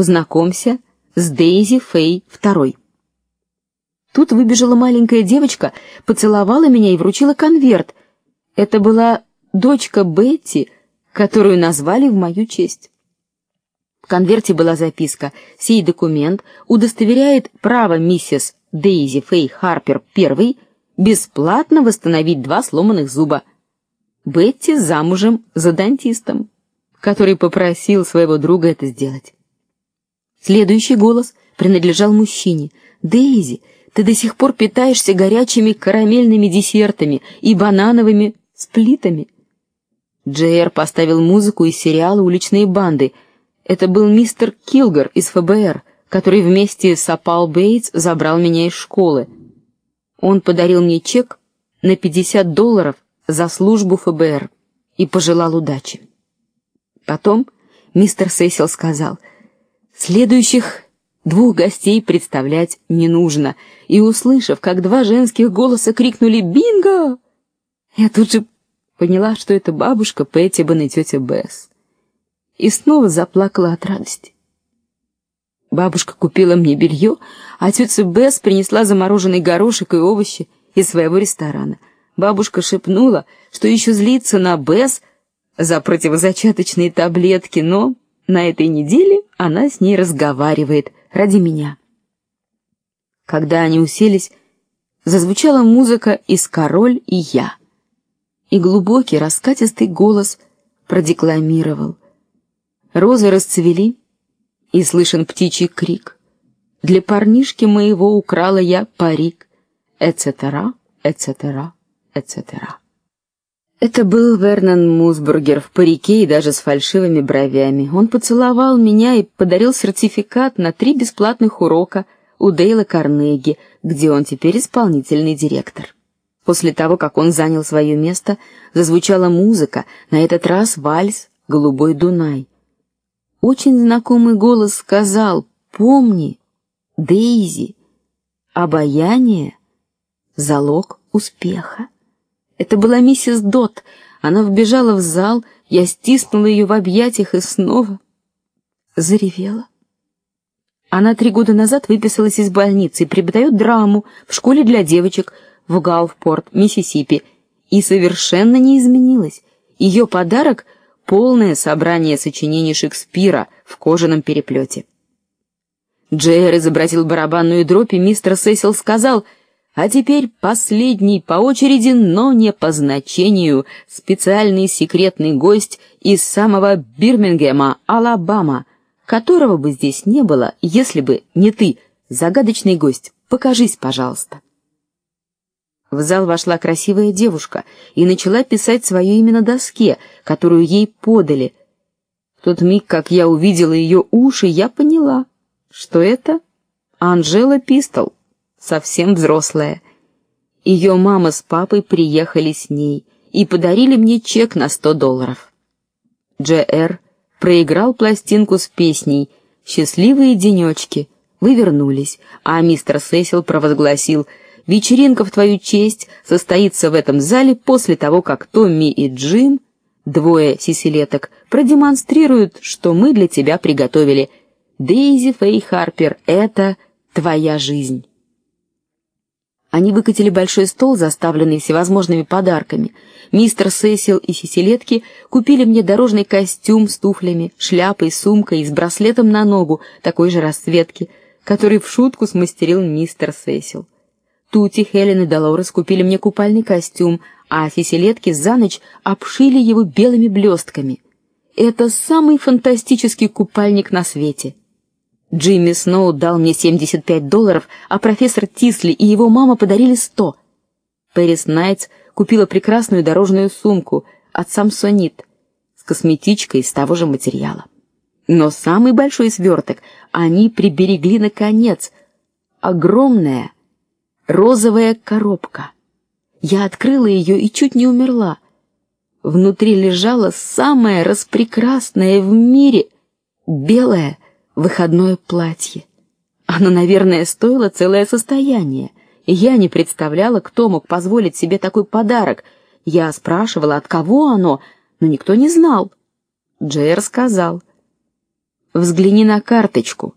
Познакомься с Дейзи Фэй второй. Тут выбежала маленькая девочка, поцеловала меня и вручила конверт. Это была дочка Бетти, которую назвали в мою честь. В конверте была записка: "Сей документ удостоверяет право миссис Дейзи Фэй Харпер первой бесплатно восстановить два сломанных зуба. Бетти замужем за дантистом, который попросил своего друга это сделать". Следующий голос принадлежал мужчине. "Дейзи, ты до сих пор питаешься горячими карамельными десертами и банановыми сплитами?" Джейр поставил музыку из сериала Уличные банды. Это был мистер Килгар из ФБР, который вместе с Апал Бейтс забрал меня из школы. Он подарил мне чек на 50 долларов за службу ФБР и пожелал удачи. Потом мистер Сесил сказал: "Следующих двух гостей представлять не нужно". И услышав, как два женских голоса крикнули: "Бинго!", я тут же поняла, что это бабушка Петтибан и тетя Бесс. И снова заплакала от радости. Бабушка купила мне белье, а тетя Бесс принесла замороженный горошек и овощи из своего ресторана. Бабушка шепнула, что еще злится на Бесс за противозачаточные таблетки, но на этой неделе она с ней разговаривает ради меня. Когда они уселись, зазвучала музыка из Король и я и глубокий раскатистый голос продекламировал. Розы расцвели, и слышен птичий крик. Для парнишки моего украла я парик, etc., etc., etc. Это был Вернон Мусбургер в парике и даже с фальшивыми бровями. Он поцеловал меня и подарил сертификат на три бесплатных урока у Дейла Карнеги, где он теперь исполнительный директор. После того, как он занял свое место, зазвучала музыка, на этот раз вальс Голубой Дунай. Очень знакомый голос сказал: "Помни, Дейзи, обаяние залог успеха". Это была миссис Дот. Она вбежала в зал, я стиснула ее в объятиях и снова заревела. Она три года назад выписалась из больницы и преподает драму в школе для девочек в Галфпорт, Миссисипи, и совершенно не изменилась. Ее подарок полное собрание сочинений Шекспира в кожаном переплете. Джейр изобразил барабанную дробь, и мистер Сесил сказал: "А теперь последний по очереди, но не по значению, специальный секретный гость из самого Бирмингема, Алабама, которого бы здесь не было, если бы не ты, загадочный гость. Покажись, пожалуйста". В зал вошла красивая девушка и начала писать свое имя на доске, которую ей подали. В тот миг, как я увидела ее уши, я поняла, что это Анжела Пистол, совсем взрослая. Ее мама с папой приехали с ней и подарили мне чек на сто долларов. Дж.Р. проиграл пластинку с песней «Счастливые денечки». Вы вернулись, а мистер Сесил провозгласил — Вечеринка в твою честь состоится в этом зале после того, как Томми и Джим, двое сиселеток, продемонстрируют, что мы для тебя приготовили. Дейзи Фэй Харпер, это твоя жизнь. Они выкатили большой стол, заставленный всевозможными подарками. Мистер Сесил и сиселетки купили мне дорожный костюм с туфлями, шляпой, сумкой и с браслетом на ногу такой же расцветки, который в шутку смастерил мистер Сесил. Тути, Хелен и Долорес купили мне купальный костюм, а фиселетки за ночь обшили его белыми блестками. Это самый фантастический купальник на свете. Джимми Сноу дал мне 75 долларов, а профессор Тисли и его мама подарили 100. Пэрис Найтс купила прекрасную дорожную сумку от Самсонит с косметичкой из того же материала. Но самый большой сверток они приберегли на конец. Огромная розовая коробка. Я открыла ее и чуть не умерла. Внутри лежало самое распрекрасное в мире белое выходное платье. Оно, наверное, стоило целое состояние. Я не представляла, кто мог позволить себе такой подарок. Я спрашивала, от кого оно, но никто не знал. Джейр сказал: Взгляни на карточку.